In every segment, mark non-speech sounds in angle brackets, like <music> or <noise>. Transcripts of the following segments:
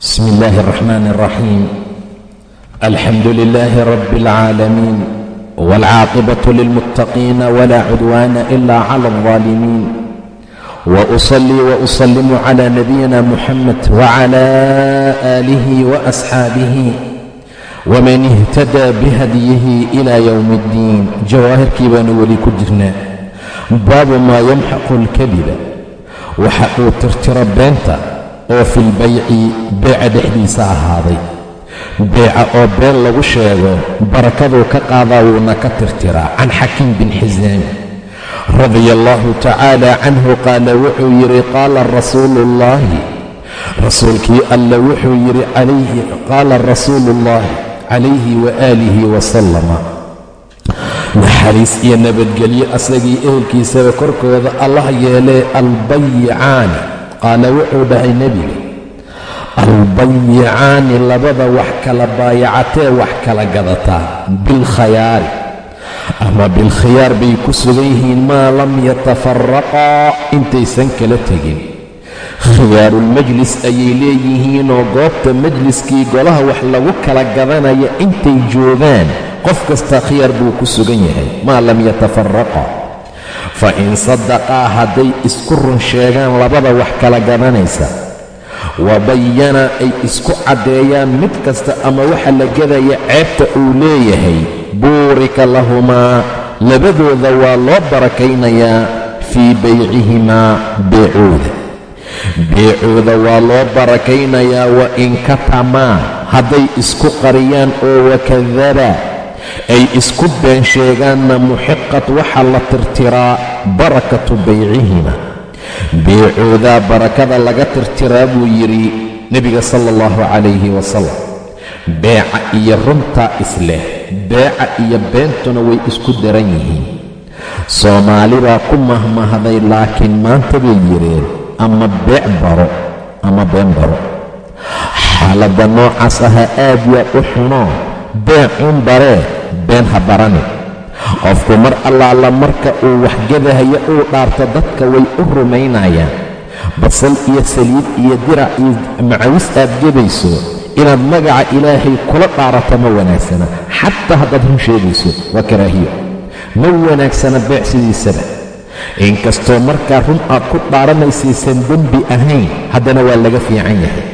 بسم الله الرحمن الرحيم الحمد لله رب العالمين والعاقبة للمتقين ولا عدوان إلا على الظالمين وأصلي وأسلم على نبينا محمد وعلى آله وأصحابه ومن اهتدى بهديه إلى يوم الدين jawaahirkii baanu weli ku jirnaa baabu maa yamxaqu اlkadiba waxa uu tirtiro beenta oo fi lbayci beeca dhexdiisa ahaaday. Beeca oo been lagu sheego barakaduu ka qaadaa wuuna ka tirtiraa can xakiim bin xisaami radia allahu tacaala canhu qaala wuxuu yidhi qaala rasuulu ullaahi rasuulkii alla wuxuu yidhi qaala rasuulu ullaahi calayhi waaalihi wasalama naxariis iyo nabadgelyo asagii ehelkiisaba korkooda allah yeelee albayicaani qaala wuxuu dhahay nebiga albayicaani labada wax kala baayacatee wax kala gadataa bilkhayaari ama bilkhiyaar bay ku sugan yihiin maa lam yatafaraqaa intaysan kala tegin. Khiyaarulmajlis ayay leeyihiinoo goobta majliskii golaha wax lagu kala gadanaya intay joogaan qof kasta khiyaar buu ku sugan yahay maa lam yatafaraqa fa in sadaqaa hadday isku run sheegaan labada wax kala gadanaysa. Wa bayana ay isku caddeeyaan mid kasta ama waxa la gadaya ceebta uu leeyahay buurika lahumaa labadooda waa loo barakaynayaa fii baycihimaa beecooda. Beecooda waa loo barakaynayaa wa in katamaa hadday isku qariyaan oo wakadaba ay isku been sheegaanna muxiqad waxaa la tirtiraa barakatu baycihima beecoodaa barakada laga tirtiraa buu yidhi nebiga sala allahu calayhi wasalam. Beeca iyo runtaa isleh beeca iyo beentuna way isku daran yihiin. Soomaali baa ku mahmahday laakiin maanta bay yidheen ama beec baro ama been baro. Xaaladda noocaas ahaa aad yaa u xunoo beecuun baree been ha barani qofku mar allaala marka uu waxgadahayo uu dhaarto dadka way u rumaynayaan. Basal iyo saliid iyo dirac iyo macawis aad gebayso inaad magaca ilaahay kula dhaarato ma wanaagsana. Xataa haddaad run sheegayso waa karaahiyo. Ma wanaagsana beec sidiisaba inkastoo markaa run aad ku dhaaranaysaysan dembi ahayn haddana waa laga fiican yahay.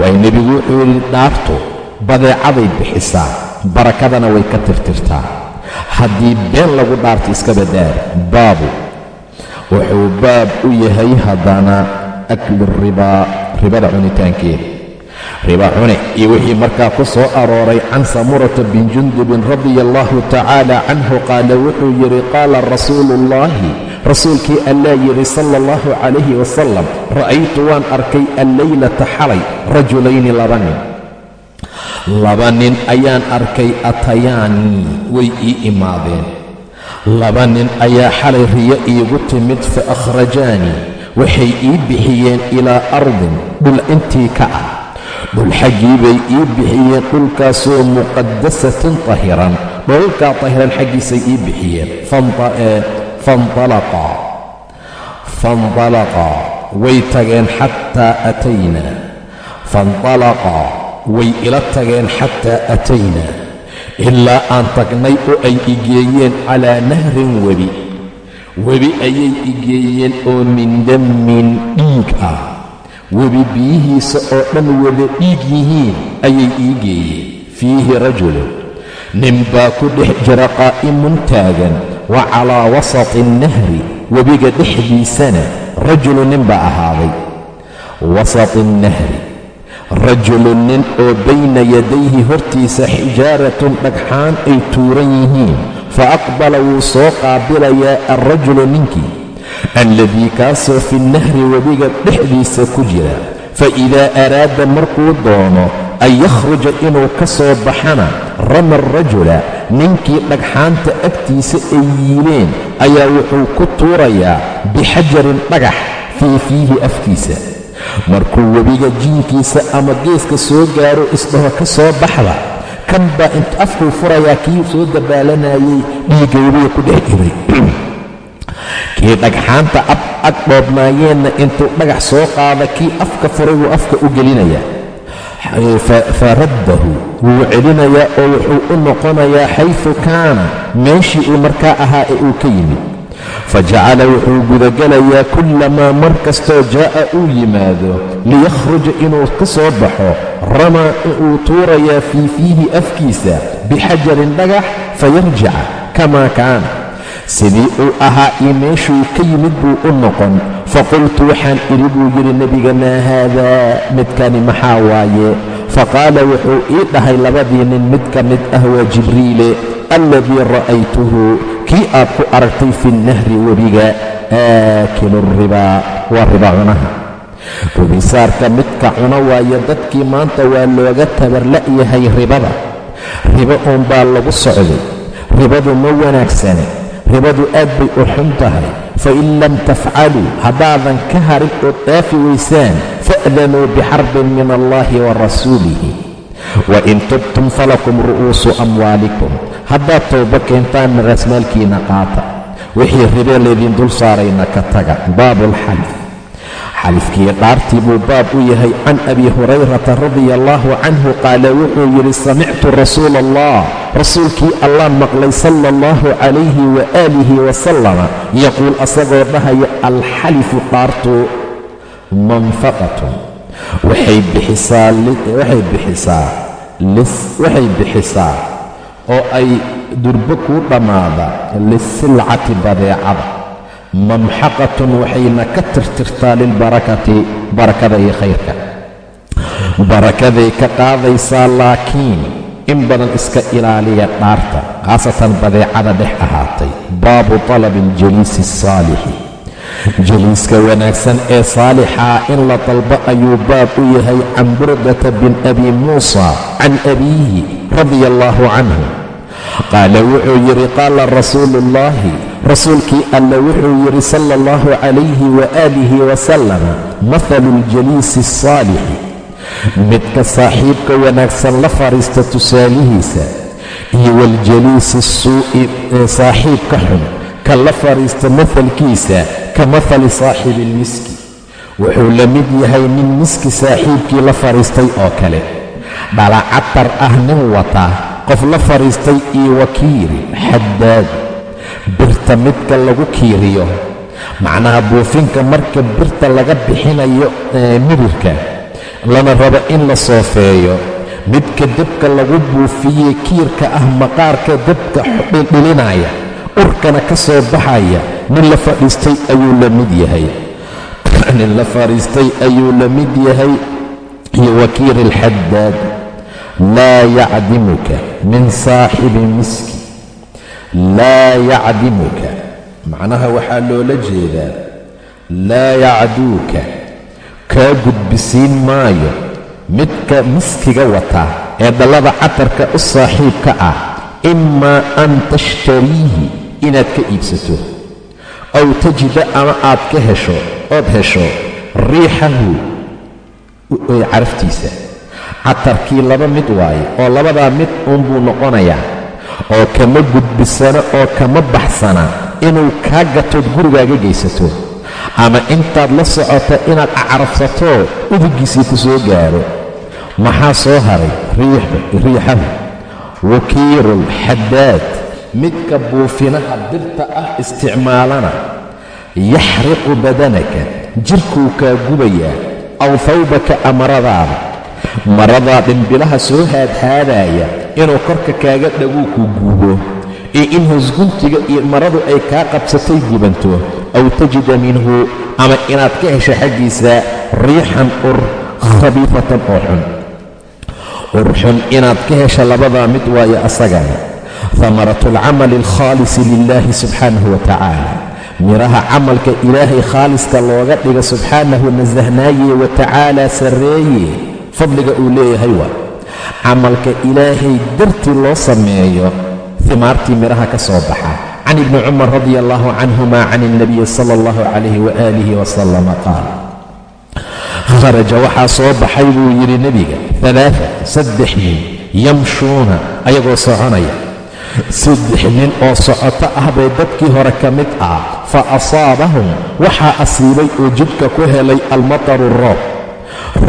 Waayo nebigu wuxuu yidhi dhaartu badeecaday bixisaa barakadana way ka tirtirtaa. Haddii been lagu dhaarto iska badaar baabu. Wuxuu baab u yahay haddana akli ribaa ribada cunitaankeeda riba cune iyo wixii markaa ku soo arooray can samurata bin jundubin radia allahu tacaala canhu qaala wuxuu yidhi qaala rasuulu ullaahi rasuulkii allaa yidhi sala allahu calayhi wasalam ra'aytu waan arkay alleylata xalay rajulayni laba nin laba nin ayaan arkay atayaanii way ii imaadeen. Laba nin ayaa xalay riyo iigu timid fa akhrajaanii waxay ii bixiyeen ilaa ardin dhul intii ka ah. Dhul xaggii bay ii bixiyeen dhulkaasoo muqadasatin tahiran dholalkaa tahiran xaggiisay ii bixiyeen. Faintalaqaa way tageen xataa ataynaa faintalaqaa way ila tageen xataa ataynaa ilaa aan tagnay oo ay igeeyeen calaa nahrin webi. Webi ayay igeeyeen oo min dammin dhiig ah. Webi biyihiisa oo dhan wada dhiig yihiin ayay ii geeyeen fiihi rajulun nin baa ku dhex jira qaa'imun taagan wa calaa wasati annahri webiga dhexdiisana rajulu nin baa ahaaday. Wasati annahri rajulu nin oo bayna yadayhi hortiisa xijaaratun dhagxaan ay tuuran yihiin. Fa aqbala wuu soo qaabilayaa alrajulu ninkii alladii kaasoo fi nnahri webiga dhexdiisa ku jira. Fa idaa araada markuu doono an yakhruja inuu ka soo baxana rama arajula ninkii dhagxaanta agtiisa ay yiileen ayaa wuxuu ku tuurayaa bixajarin dhagax fii fiihi afkiisa markuu webiga jiinkiisa ama geeska soo gaaro isdhaho ka soo baxda kan baa inta afkuu furayaa kii soo dabaalanayay dhiigga webiga ku dhex jiray. <clears throat> Kii dhagxaanta ag dhoobnaayeenna intuu dhagax soo qaada kii afka furay wuu afka u gelinayaa faraddahu wuu celinayaa oo wuxuu u noqonayaa xaysu kaana meeshii uu markaa ahaa ee uu ka yimid fajacala wuxuu gudagelayaa kullamaa mar kastoo jaa'a uu yimaado liyakhruja inuu ka soo baxo ramaa inuu tuurayaa fii fiihi afkiisa bixajarin dhagax fayarjica kamaa kaana sidii uu ahaa iyo meeshuu ka yimid buu u noqon faqultu waxaan idhi buu yidhi nebiga maa haadaa midkani maxaa waaye faqaala wuxuu ii dhahay labadii nin mid ka mid ah waa jibriile alladii ra'aytuhu kii aad ku aragtay fi nnahri webiga aakilu ribaa waa riba cunaha. Rubisaarka midka cuno waayo dadkii maanta waa looga tabarla'yahay ribada. Ribo uun baa lagu socday. Ribadu ma wanaagsane. Ribadu aad bay u xun tahay. Fain lam tafcaluu haddaadan ka harin ood dhaafi waysaan fa'danuu bixarbin min allahi wa rasuulihi. Wain tubtum falakum ru'uusu amwaalikum haddaad towbo keentaan raasmaalkiinna qaata wixii ribee laydin dul saarayna ka taga. Baabu xalifkii dhaartii buu baab u yahay can abi hurayrata radia allaahu canhu qaala wuxuu yidhi samictu rasuula allah rasuulkii allaan maqlay sala allahu calayhi waaalihi wasalama yaquul asagoo dhahaya alxalifu dhaartu manfaqatun waxay bixisaa waxay bixisaa oo ay durbo kuu dhammaada lisilcati badeecada. Mamxaqatun waxayna ka tirtirtaa lilbarakati barakada iyo khayrka. Barakaday ka qaadaysaa laakiin in badan iska ilaaliya dhaarta khaasatan badeecada dhex ahaatay. Baabu talabi aljaliisi asaalixi jaliiska wanaagsan ee saalixaa in la dalbo ayuu baab u yahay can burdata bin abi muusa can abiihi radia allaahu canhu qaala wuxuu yidhi qaala rasuulu ullaahi rasuulkii alle wuxuu yidhi sala allahu calayhi waaalihi wasalama mahalu aljaliisi asaalixi midka saaxiibka wanaagsan la fadhiista tusaalihiisa iyo waljaliisi asuu'i saaxiibka xun ka la fadhiista mahalkiisa ka mahali saaxibi ilmiski wuxuu la mid yahay nin miski saaxiibkii la fadhiistay oo kale dhalacatar ah nin wata qof la fadhiistay iyo wakiiri xaddaad. Birta midka lagu kiiriyo. Macnaha buufinka marka birta laga bixinayo mirirka lana rabo in la soofeeyo. Midka dabka lagu buufiyey kiirka ah maqaarka dabka dhilinaya urkana ka soo baxaya. Nin la fadhiistay ayuu la mid yahay. <clears throat> Nin la fadhiistay ayuu la mid yahay. Iyo wakiir alxaddaad laa yacdimuka min saaxibi miski laa yacdimuka macnaha waxaa loola jeedaa laa yacduuka kaa gudbisiin maayo midka miskiga wata ee dhallada catarka u saaxiibka ah imaa an tashtariihi inaad ka iibsato aw tajida ama aad ka hesho ood hesho riixahu caraftiisa catarkii laba mid waaye oo labadaa mid uunbuu noqonayaa oo kama gudbisana oo kama baxsana inuu kaa gatood gurigaaga geysato. Ama intaad la socota inaad acrafsatoo udugiisii ku soo gaaro maxaa soo haray? Riixahu wakiirul xaddaad midka buufinaha birta ah isticmaalana. Yaxriqu badanaka jirkuu kaa gubayaa aw hawbaka amaradaada maradaa dhimbilaha soo haadhaadaaya inuu korka kaaga dhaguu ku gubo iyo in hosguntiga iyo maradu ay kaa qabsatay gubanto aw tajida minhu ama inaad ka hesho xaggiisa riixan ur khabiifatan oo xun. Ur xun inaad ka hesho labadaa mid waayo asagana hamaratu alcamali alkhaalisi lilaahi subxaanahu wa tacaala. Midhaha camalka ilaahay khaaliska looga dhiga subxaanahu nasahnaaye wa tacaala sarreeye fadliga uu leeyahay waa camalka ilaahay dartii loo sameeyo himaartii midhaha ka soo baxa. Can ibni cumar radi allahu canhuma can ilnabiyi sala allahu calayhi waaalihi wasalama qaal kharaja waxaa soo baxay buu yidhi nebiga alaaa saddex nin yamshuuna ayagoo soconaya saddex nin oo socoto ah bay dadkii hore ka mid ah fa asaabahum waxaa asiibay oo jidhka ku helay almataru roob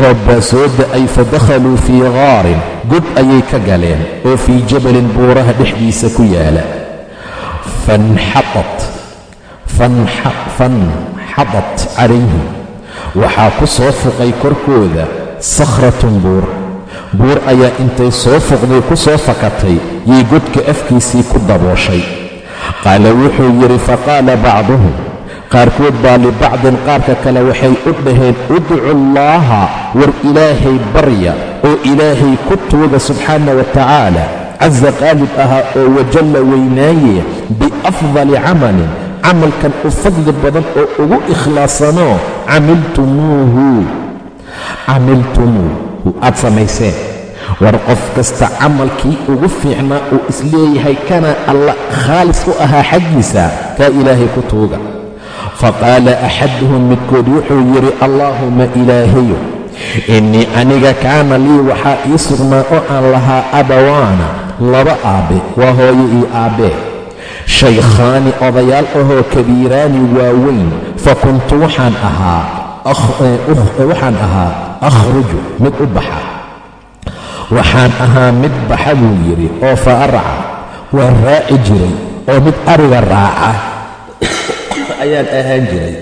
roob baa soo da'ay fa dakhaluu fii gaarin god ayay ka galeen oo fii jabalin buuraha dhexdiisa ku yaalla. Fanxatat fanxadat calayhim waxaa ku soo fuqay korkooda sakhratun buur. Buur ayaa intay soo fuqday ku soo fakatay yay godka afkiisii ku dabooshay. Qaala wuxuu yidhi faqaala bacduhum qaarkood baa libacdin qaarka kale waxay u dhaheen udcu allaaha war ilaahay barya oo ilaahay ku tuuga subxaana wa tacaala casa qaalib ahaa oo wajalla weynaaye biafdali camalin camalkan u fadli badan oo ugu ikhlaasanoo camiltumuuhu. Camiltumuuhu aad samayseen. War qof kasta camalkii ugu fiicnaa uu is leeyahay kana alla khaalis u ahaa xaggiisa kaa ilaahay ku tuuga faqaala axaduhum midkood wuxuu yidhi allaahumma ilaahayo innii aniga kaana lii waxaa ii sugnaa oo aan lahaa abawaana laba aabbe waa hooyo iyo aabbee shaykhaani odayaal ahoo kabiiraani waaweyn fa kuntu waxaan ahaa waxaan ahaa akhruju mid u baxa. Waxaan ahaa mid baxa buu yidhi oo fa arca waan raaci jiray oo mid ariga raaca ayaan ahaan jiray.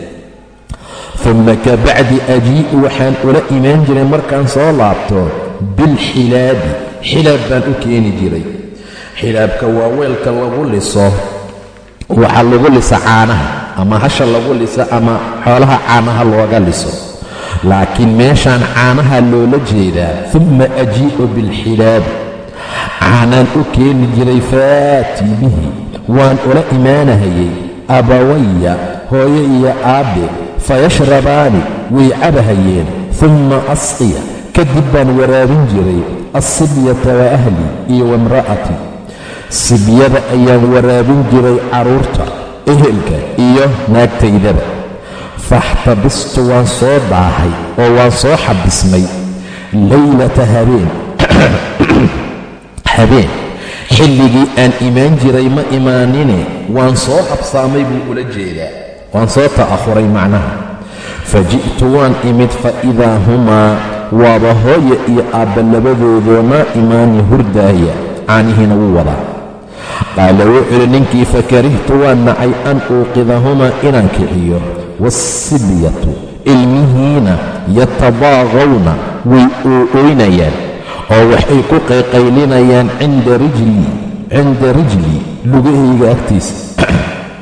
Uma kabacdi ajii'u waxaan ula imaan jiray markaan soo laabto bilxilaabi. Xilaab baan u keeni jiray. Xilaabka waa weelka lagu liso waxaa lagu lisa caanaha ama hasha lagu liso ama xoolaha caanaha looga liso. Laakiin meeshaan caanaha loola jeedaa uma ajii'u bilxilaabi caanaan u keeni jiray faatii bihi waan ula imaanahayay abawaya hooyo iyo aabbe fayashrabaani way cabahayeen umma asqiya. Kadib baan waraabin jiray assibyata wa ahli iyo wamra'ati sibyada ayaan waraabin jiray carruurta ehelka iyo naagtaydaba. Faxtabistu waan soo daahay oo waan soo xabismay. Laylata habeen. <coughs> Habeen xilligii aan imaan jiray ma imaanine waan soo habsaamay buu ula jeedaa. Waan soo ta'ahuray macnaha. Fa ji'tu waan imid fa idaa humaa waaba hooya iyo aabba labadoodoo maa imaani hurdaaya caanihiina wuu wadaa. Qaala wuxuu idhi ninkii fakarihtu waan nacay an uuqidahumaa inaan kiciyo. Waasibyatu ilmihiina yatabaaqawna way ooynayaan oo waxay ku qayqaylinayaan cinda rijlii cinda rijlii lugahayga agtiisa.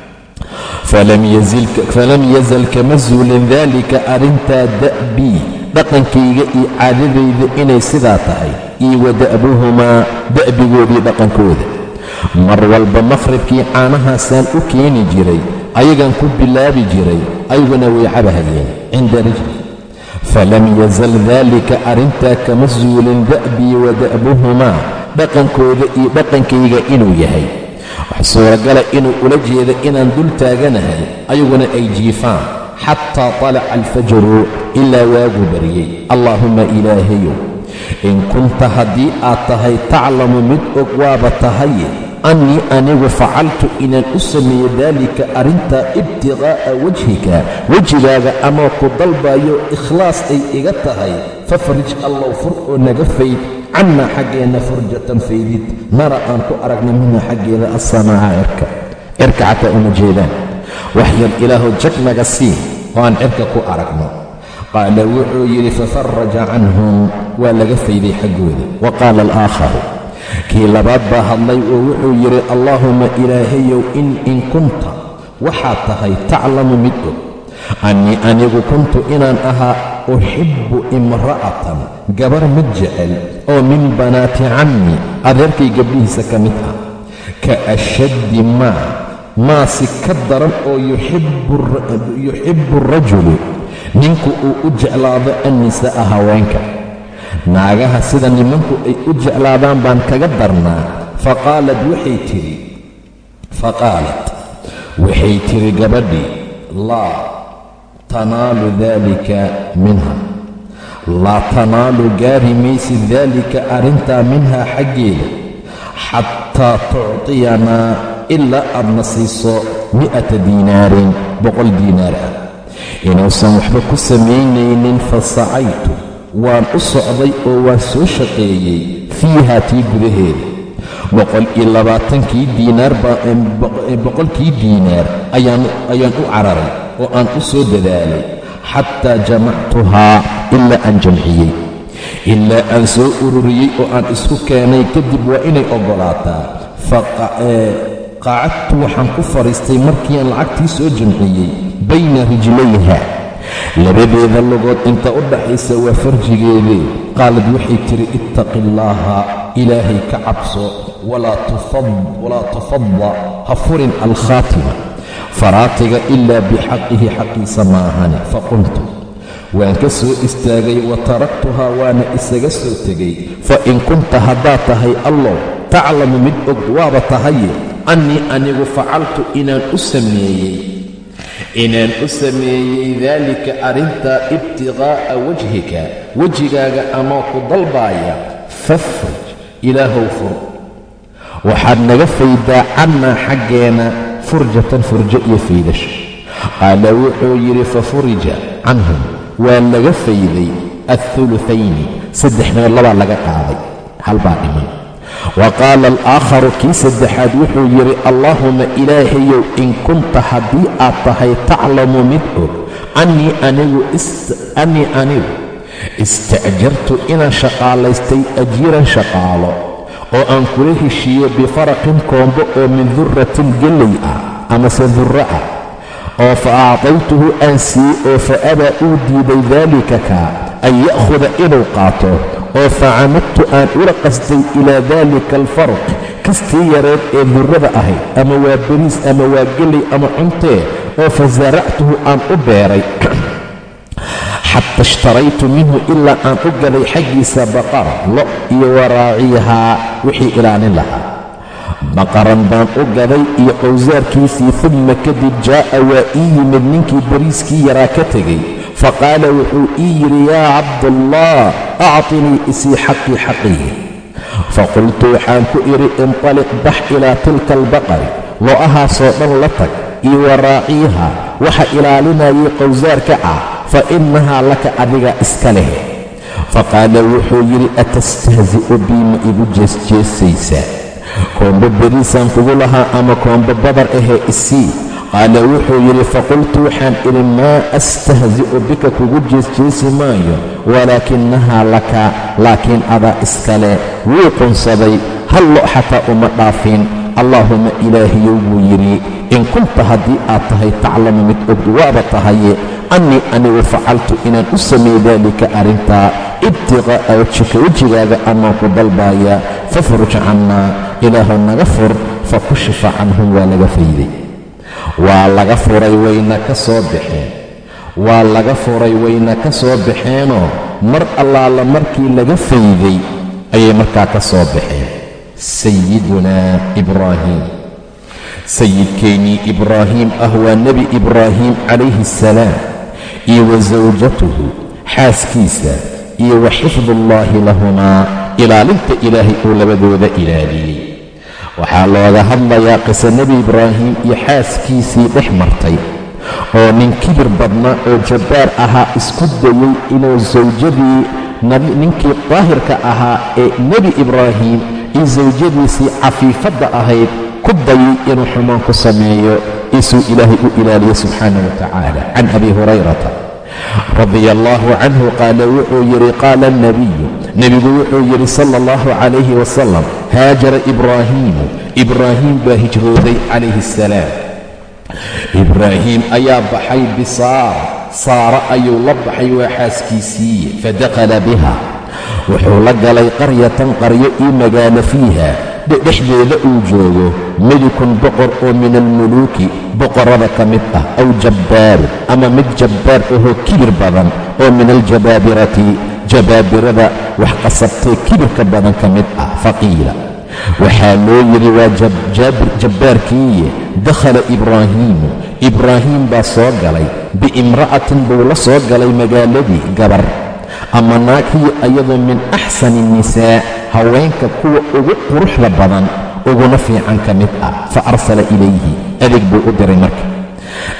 <clears throat> Falam yazal kama zuulin daalika arrintaa da'bii dhaqankayga iyo caadadayda inay sidaa tahay iyo wa da'buhumaa da'bigoodii dhaqankooda. Mar walba maqhribkii caanahaasaan u keeni jiray ayagaan ku bilaabi jiray ayaguna way cabahayeen cinda rijli falam yazal daalika arrintaa kama zuulin da'bii wa da'buhumaa dhaqankooda iyo dhaqankayga inuu yahay wax suuragala inuu ula jeeda inaan dul taaganahay ayaguna ay jiifaan xataa talaca alfajru ilaa waagu baryey allaahumma ilaahayow in kunta haddii aad tahay taclamu mid og waaba tahaye annii anigu facaltu inaan u sameeyo daalika arrintaa ibtiqaa'a wajhika wejigaaga amaa ku dalbayo ikhlaas ay iga tahay fafrij allow fur oo naga fayd cannaa xaggeenna furjatan faydid nara aan ku aragna minha xaggeeda assamaaca cirka cirka xataa uma jeedaan waxyar ilaahu jag naga sii oo aan cirka ku aragno qaala wuxuu yidhi fafaraja canhum waa laga fayday xaggooda wa qaala alaakharu kii labaad baa hadlay oo wuxuu yidhi allaahumma ilaahayow in in kunta waxaad tahay taclamu mid og. Annii anigu kuntu inaan ahaa uxibbu imra'atan gabar mid jecel oo min banaati cammi adeerkay gabdhihiisa ka mid ah. Ka ashaddi maa maasi ka daran oo yuxibbu arajulu ninku uu u jeclaado annisaa'a haweenka naagaha sida nimanku ay u jeclaadaan baan kaga darnaa faqaalad waxay tidhi faqaalat waxay tidhi gabadhii laa tanaalu daalika minha. Laa tanaalu gaari maysid daalika arrintaa minhaa xaggeeda. Xataa tuctiyanaa ilaa aadna siiso mi'ata diinaarin boqol diinaar ah. Inuusan waxba ku samaynaynin fasacaytu waan u socday oo waan soo shaqeeyey fiihaa tii gudaheeda boqol iyo labaatankii diinaar boqolkii diinaar ayaan u cararay oo aan u soo dadaalay. Xataa jamactuhaa ilaa aan jamciyey. Ilaa aan soo ururiyey oo aan isku keenay kadib waa inay oggolaataa qacadtu waxaan ku fadhiistay markii aan lacagtii soo jamciyey bayna rijlayha labadeeda lugood inta u dhaxaysa waa farjigeedee qaalad waxay tidhi ittaqi allaaha ilaahay ka cabso walaa tufadda ha furin alkhaatima. Faraatiga ilaa bixaqihi xaqiisa maahane faqultu waan ka soo istaagay wa taraktuhaa waana isaga soo tegay. Fa in kunta haddaad tahay allow taclamu mid og waaba tahaye. Annii anigu facaltu inaan u sameeyey inaan u sameeyey daalika arrintaa ibtiqaa'a wajhika wejigaaga amaa ku dalbaaya fafrij ilaahow fur. Waxaad naga faydaa cannaa xaggeena furjatan furjo iyo faydasho qaala wuxuu yidhi fafurija canhum. Waa laga fayday alhulufayni saddex meel labaa laga qaaday. Halbaa dhiman wa qaala alaakharu kii saddexaad wuxuu yidhi allaahuma ilaahayow in kunta haddii aad tahay taclamu mid og annii anigu annii anigu ista'jartu inaan shaqaalaystay ajiiran shaqaalo oo aan kula heshiiyo bifaraqin koombo oo min duratin gellay ah amase durro ah oo fa acdaytuhu aan siiyey oo fa abaa uu diiday daalika kaa an ya'khuda inuu qaato oo fa camadtu aan ula qasday ilaa daalika alfarq kastii yareed ee durrada ahayd ama waa beriis ama waa gelay ama cuntee oo fa saractuhu aan u beeray. Xata ishtaraytu minhu ilaa aan u galay xaggiisa baqara lo iyo waraaciyahaa wixii ilaalin lahaa. Baqaran baan u gaday iyo qowsaarkiisii uma kadib jaa'a waa ii yimid ninkii bariiskii yaraa ka tegey faqaala wuxuu ii yidhi yaa cabdallah actinii isii xaqii xaqii faqultu waxaan ku idhi inطaliq bax ilaa tilka albaqari lo'ahaasoo dhan la tag iyo waraaciyaha waxa ilaalinayay qowsaarka ah fa innahaa laka adiga iska leh faqaala wuxuu yidhi atastahzi'u bii ma igu jeesjeesaysaa koombo beriisaan kugu lahaa ama koombo badar ahee isii qaala wuxuu yidhi faqultu waxaan idhi maa astahzi'u bika kugu jeesjeesi maayo walaakinahaa laka laakiin adaa iskale wuu qunsaday hal lo xataa uma dhaafin. Allaahuma ilaahiyow buu yidhi in kunta haddii aad tahay taclamu mid og waaba tahaye annii anigu facaltu inaan u sameey daalika arrintaa ibtiqaa'a wajhika wejigaaga anaan ku dalbaaya fafruj cannaa ilaahu naga fur fa kushifa canhum waa laga fayday waa laga furay wayna ka soo baxeen waa laga furay wayna ka soo baxeenoo mar allaala markii laga fayday ayay markaa ka soo baxeen sayidunaa ibraahiim. Sayidkeennii ibraahiim ah waa nebi ibraahiim calayhi assalaam iyo wa sawjatuhu xaaskiisa iyo wa xifduullaahi lahumaa ilaalinta ilaahay uu labadooda ilaaliyey waxaa looga hadlayaa qiso nebi ibraahim iyo xaaskiisii dhex martay oo nin kibir badnaa oo jabbaar ahaa isku dayey inuu sawjadii ninkii daahirka ahaa ee nebi ibraahim iyo sawjadiisii cafiifadda ahayd ku dayay inuu xumaan ku sameeyo isuu ilaahay u ilaaliyo subxaanah wa tacaala. Can abi hurayrata radia allaahu canhu qaala wuxuu yidhi qaala alnabiyu nebigu wuxuu yidhi sala allahu calayhi wasalam haajara ibraahiimu ibraahiim baa hijrooday calayhi assalaam ibraahiim ayaa baxay bisaara saara ayuu la baxay waa xaaskiisiiye fadakhala biha wuxuu la galay qaryatan qaryo io magaalo fiiha dhexdeeda uu joogo melikun boqor oo min almuluuki boqorrada ka mid ah aw jabbaaru ama mid jabbaar ahoo kibir badan oo min aljabaabirati jabaabirada wax qasabtee kibirka badan ka mid ah faqiila waxaa loo yidhi waa jabbaarkiiye dakhala ibraahiimu ibraahiim baa soo galay biimra'atin buu la soo galay magaaladii gabar. Ama naag hiya ayadoo min axsani nisaa haweenka kuwa ugu quruxda badan uguna fiican ka mid ah. Fa arsala ilayhi adeeg buu u diray marka.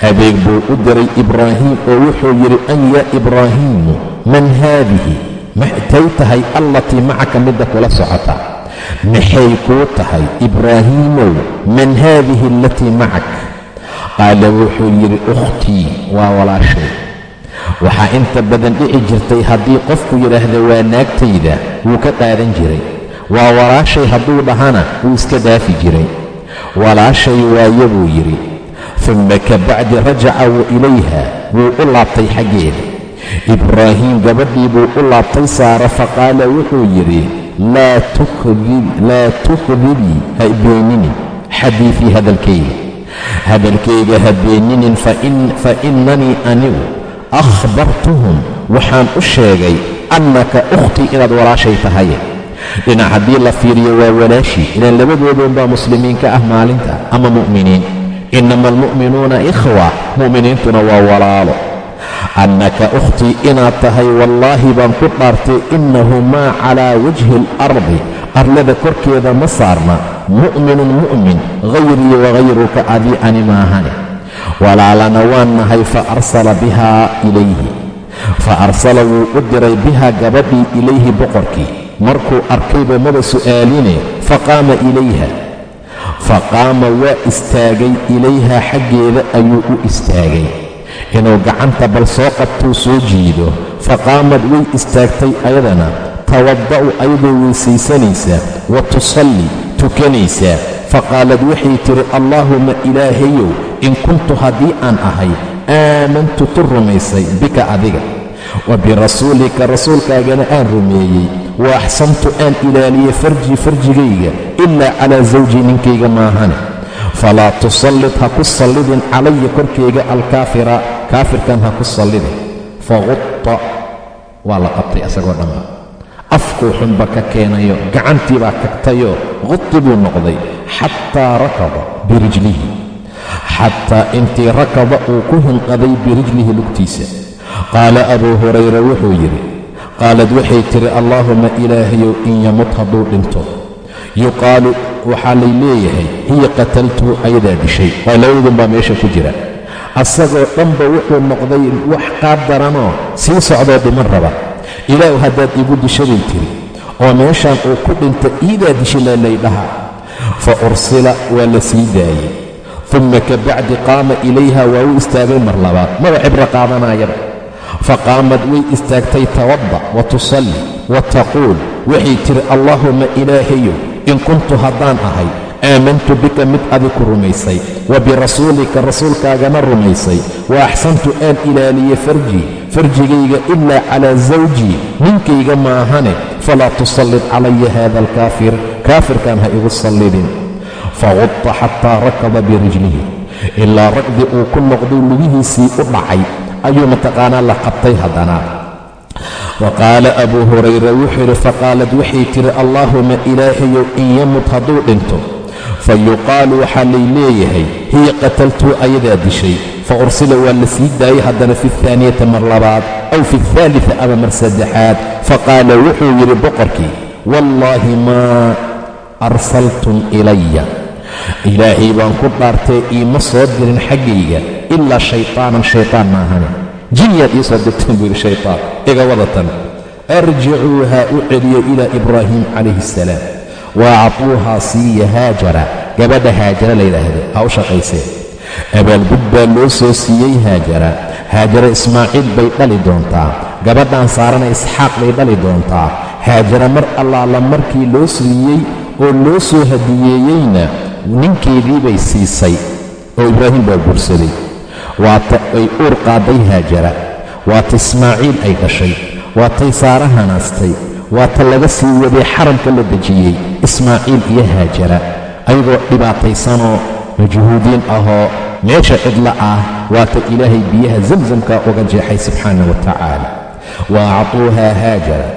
Adeeg buu u diray ibraahiim oo wuxuu yidhi an yaa ibraahiimu man haadihi. Maxtay tahay allatii macaka midda kula socota? Maxay kuu tahay ibraahiimow man haadihi alatii macak? Qaala wuxuu yidhi ukhtii waa walaashay. Waxaa inta badan dhici jirtay haddii qofku yidhaahdo waa naagtayda wuu ka qaadan jiray. Waa walaashay hadduu dhahana wuu iska dhaafi jiray. Walaashay waaye buu yidhi. Dumma ka bacdi rajaca wa ilayha wuu u laabtay xaggeeda ibraahiim gabadhii buu u laabtay saara faqaala wuxuu yidhi laa tukdibii ha beeninin xadiifii hadalkayga. Hadalkayga ha beeninin fa innanii anigu akhbartuhum. Waxaan u sheegay annaka ukhtii inaad walaashay tahay. Dhinac haddii la fiiriyo waa walaashii ilaan labadooduunbaa muslimiin ka ah maalinta ama mu'miniin. Innama almu'minuuna ikhwa mu'miniintuna waa walaalo annaka ukhtii inaad tahay wallaahi baan ku dhaartay innahu maa calaa wajhi alardi arlada korkeeda ma saarna mu'minun mu'min hayrii wahayruka adii ani maahane walaalana waan nahay fa arsala bihaa ilayhi fa arsala wuu u diray bihaa gabadhii ilayhi boqorkii markuu arkayba maba su'aaline faqaama ilayha faqaama waa istaagay ilayhaa xaggeeda ayuu u istaagay inuu gacanta bal soo qabtuu soo jiido. Faqaamad way istaagtay ayadana. Tawadda'u ayadoo weysaysanaysa wa tusalli tukanaysaa faqaalad waxay tidhi allaahuma ilaahayow in kuntu haddii aan ahay aamantu tu rumaysay bika adiga. Wa birasuulika rasuulkaagana aan rumeeyey. Wa axsantu aan ilaaliyey farjii farjigayga ilaa calaa sawji ninkayga maahane. Falaa tusallid ha ku sallidin calaya korkayga alkaafira kaafirkan ha ku sallidin faqutta waa la qabtay asagoo dhanba afkuu xunba ka keenayo gacantii baa kagtayoo quti buu noqday. Xataa rakada birijlihi. Xataa intii rakada uu ku hinqaday birijlihi lugtiisa. Qaala abuu hurayra wuxuu yidhi qaalad waxay tidhi allaahuma ilaahayow in yamut hadduu dhinto yuqaalu waxaa lay leeyahay hiya qataltuu ayadaa dishay. Waa labadun baa meesha ku jira asagoo dhanba wuxuu noqday wax qaab daranoo sii socdoo dhiman raba. Ilaahu haddaad igu dishabay tiri oo meeshaan uu ku dhinta iidaa dishila laydhaha fa ursila waa la sii daayey. Dumma ka bacdi qaama ilayha waa u istaagay mar labaad. Maba cibro qaadanayaba faqaamad way istaagtay tawadda wa tusalli wa taquul. Waxay tidhi allaahuma ilaahayow in kuntu haddaan ahay aamantu bika mid adiku rumaysay wa birasuulika rasuulkaagana rumaysay wa axsantu aan ilaaliye farjii farjigayga ilaa calaa sawjii ninkayga maahane falaa tusallid calaya haada alkaafir kaafirkan ha igu sallidin. Faqutta xataa rakada birijlihi ilaa ragdii uu ku noqday lugihiisii u dhacay ayuu mataqaanaa la qabtay haddana. Wa qaala abuu hurayra wuxuu yidhi faqaalad waxay tidhi allaahuma ilaahayow in yamut hadduu dhinto fa yuqaalu waxaa lay leeyahay hiya qataltuu ayadaa dishay fa ursila waa la sii daayay haddana fi alhaaniyati mar labaad aw fi alhaalita ama mar saddexaad. Faqaala wuxuu yidhi boqorkii wallaahi maa arsaltum ilaya ilaahay baan ku dhaartay iima soo dirin xaggayga ilaa shaytaanan shaytaan maahane jinyaad ii soo dirteen buu yidhi shaytaan iga wadatan arjicuuha u celiyo ilaa ibraahiim calayhi assalaam wa acuuhaa siiya haajara gabadha haajara layidhaahdo ha u shaqaysee abaalgud baa loo soo siiyey haajara haajara ismaaciil bay dhali doontaa gabadhaan saarana isxaaq bay dhali doontaa haajara mar allaala markii loo siiyey oo loo soo hadiyeeyeyna ninkeedii bay siisay oo ibraahim baa guursaday waata ay uur qaadday haajara waata ismaaciil ay dhashay waatay saara hanaastay waata laga sii waday xaramka la dejiyey. Ismaaciil iyo haajara. Ayagoo dhibaataysanoo majhuudiin ahoo meesha cidla ah waata ilaahay biyaha zamsamkaa uga jeexay subxaana wa tacaala wa acuuhaa haajara.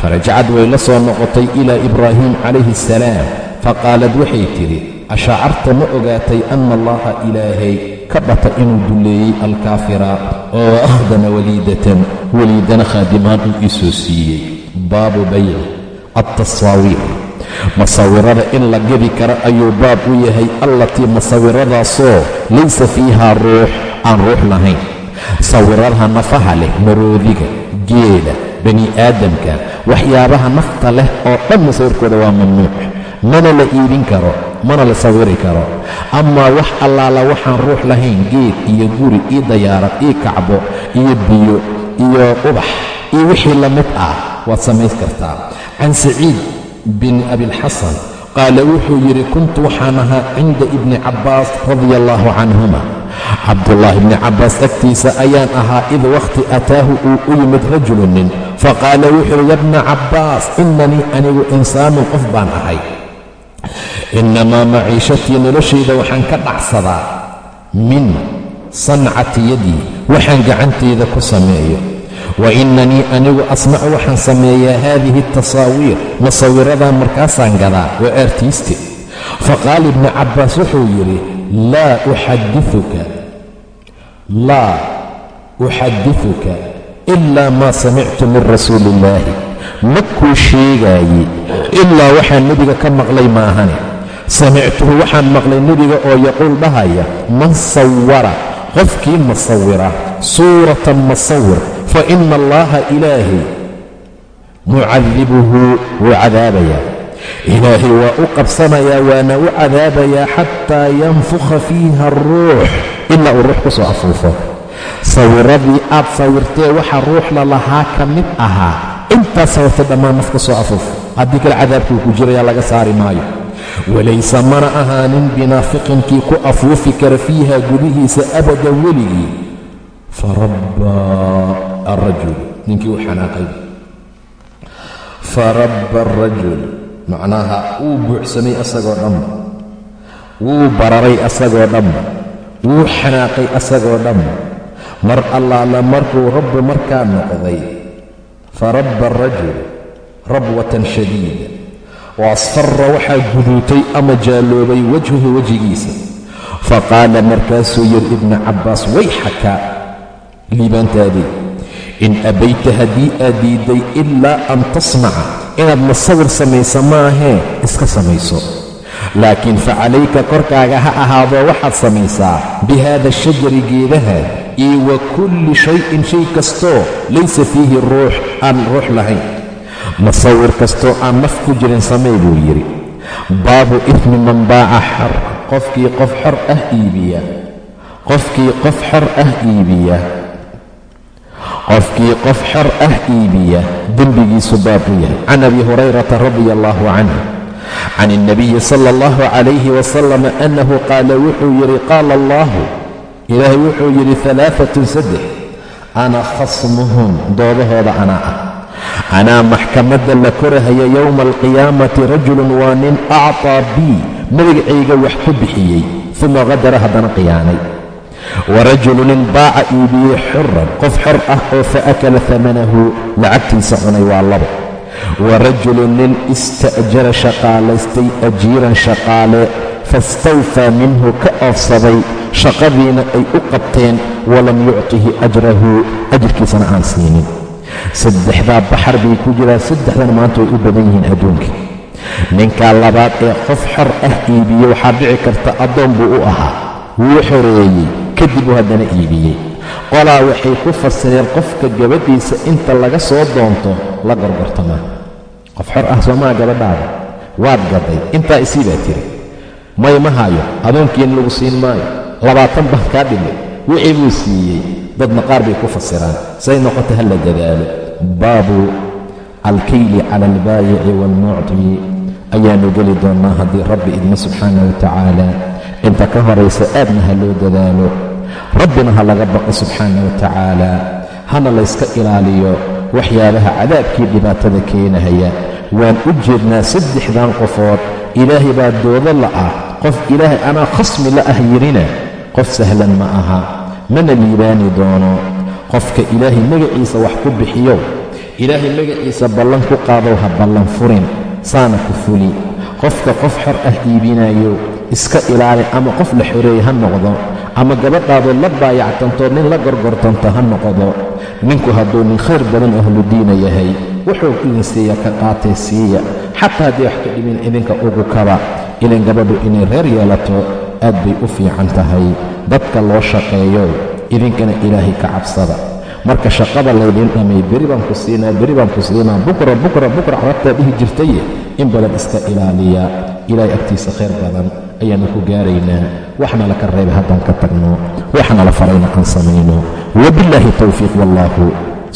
Farajacad way la soo noqotay ilaa ibraahiim calayhi assalaam faqaalad waxay tidhi ashacarta ma ogaatay anna allaha ilaahay ka dhata inuu dulleeyey alkaafira oo akhdana waliidatan weliidana khaadimaan uu ii soo siiyey. Baabu bayci altasaawiir masawirada in la gebi karo ayuu baab u yahay allatii masawiradaasoo laysa fiihaa ruux aan ruux lahayn. Sawiradaha nafaha leh maroodiga geela bani aadamka waxyaabaha nafta leh oo dhan masawirkooda waa mamnuuc. Mana la iibin karo mana la sawiri karo. Amaa wax allaala waxaan ruux lahayn geed iyo guri iyo dayaarad iyo kacbo iyo biyo iyo ubax iyo wixii la mid ah waad samayn kartaa. Can saciid bin abilxasan qaala wuxuu yidhi kuntu waxaan ahaa cinda ibni cabbaas radia allaahu canhuma. Cabdullaahi bni cabbaas agtiisa ayaan ahaa id wakhti ataahu uu u yimid rajulu nin. Faqaala wuxuu yabna cabbaas inanii anigu insaanun qof baan ahay innamaa maciishatii noloshayda waxaan ka dhacsadaa min sancati yadii. Waxaan gacantayda ku sameeyo. Wa inanii anigu asmacu waxaan sameeyaa haadihi tasaawiir musawiradan markaasaan gadaa waa artiiste faqaala ibni cabbaas wuxuu yidhi laa uxadiuka laa uxadiuka ilaa maa samictu min rasuuli illaahi ma kuu sheegaaye ilaa waxaan nebiga ka maqlay maahane samictuhu waxaan maqlay nebiga oo yaquul dhahaya man sawara qofkii masawira suuratan masawir fa ina allaha ilaahay mucadibuhu wuu cadaabayaa ilaahay waa u qabsanayaa waana u cadaabayaa xataa yanfukha fiiha aruux ilaa uu ruux ku soo afuufo sawiradii aad sawirtee waxa ruux la lahaa ka mid ahaa intaad sawirtay dhammaan naf ka soo afuufo haddii kale cadaabkuu ku jirayaa laga saari maayo walayse mana ahaanin binaafiqinkii ku afuufi kara fiiha gudihiisa abadan weligii farabbaa arajul ninkii u xanaaqay farabba arajul macnaha wuu buuxsamay asagoo dhanba wuu bararay asagoo dhanba wuu xanaaqay asagoo dhanba mar allaala markuu rabbi markaa noqday farabba arajul rabwatan shadiida wa asfara waxaa guduutay ama jaalloobay wajhuhu wejigiisa. Faqaala markaasuu yidhi ibnu cabbaas wayxaka liibaantaadii in abayta haddii aad diidday ilaa an tasnaca inaad masawir samayso maahee iska samayso. Laakiin fa calayka korkaaga ha ahaadoo waxaad samaysaa bi haada shajari geedaha iyo wa kulli shay-in shay kastoo laysa fiihi ruux aan ruux lahayn masawir kastoo aan naf ku jirin samey buu yidhi. Baabu ifmi man baaca xar. Qofkii qof xor ah iibiya qofkii qof xor ah iibiya qofkii qof xor ah iibiya dembigiisu baabuu yahay. Can abi hurayrata radia allahu canh can ilnabiyi sala allahu calayhi wasalam annahu qaala wuxuu yidhi qaala allahu ilaahay wuxuu yidhi alaaatun saddex. Ana khasmuhum. Doodahooda anaa ah anaa maxkamadda la korahaya yowma alqiyaamati rajulun waa nin actaa bii magacayga wax ku bixiyey uma qadara haddana qiyaanay. Wa rajulu nin baaca iibiyey xuran qof xor ah oo fa akala hamanahu lacagtiisa cunay waa labo. Wa rajulu nin ista'jara shaqaalaystay ajiiran shaqaale fastawfaa minhu ka oofsaday shaqadiina ay u qabteen walam yuctihi ajrahu ajirkiisana aan siinin saddexdaa baxar bay ku jiraan saddexdan maanta way u badan yihiin adduunkii ninkaa labaad ee qof xor ah iibiye waxaa dhici karta addoon buu u ahaa. Wuu xoreeyey kadib uu haddana iibiyey. Qolaa waxay ku fasireen qofka gabadhiisa inta laga soo doonto la gorgortamaa qof xor ah soomaa gabadhaada. Waad gaday intaa isii baa tiri. May ma hayo adoonkiina lagu siin maayo. Labaatan baan kaa dhimay wixii buu siiyey dadna qaar bay ku fasiraan. Say noqota ha la dadaalo. Baabu alkayli cala albaayici waalmucti ayaannu geli doonnaa haddii rabbi idmo subxaana wa tacaala inta ka horaysa aadna ha loo dadaalo. Rabbina ha laga baqo subxaana wa tacaala hana layska ilaaliyo. Waxyaabaha cadaabkii dhibaatada keenahaya. Waan u jeednaa saddexdan qofood. Ilaahay baa doodo la'ah qof ilaahay anaa khasmi la ah yidhina qof sahlan ma aha mana liibaani doono. Qofka ilaahay magaciisa wax ku bixiyow ilaahay magaciisa ballan ku qaadow ha ballan furin saana ku fuli. Qofka qof xor ah iibinayo iska ilaali ama qof la xoreeye ha noqdo ama gabadhaadoo la baayactanto nin la gorgortanto ha noqdo ninku hadduu nin khayr badan ahludiina yahay wuxuu idin siiya ka qaatay siiya. Xataa haddii wax ka dhibin idinka ugu kaba ilan gabadhu inay reer yeelato aad bay u fiican tahay. Dadka loo shaqeeyo idinkana ilaahay ka cabsada. Marka shaqada laydin dhamay beri baan ku siinaa beri baan ku siinaa bukra bukra bukra carabtaa dhihi jirtaye in badan iska ilaaliya. Ilaahay agtiisa khayr badan ayaanu ku gaaraynaa. Waxna la ka reebay haddaan ka tagno. Waxna la farayna aan samayno. Wabillaahi towfiiq wallaahu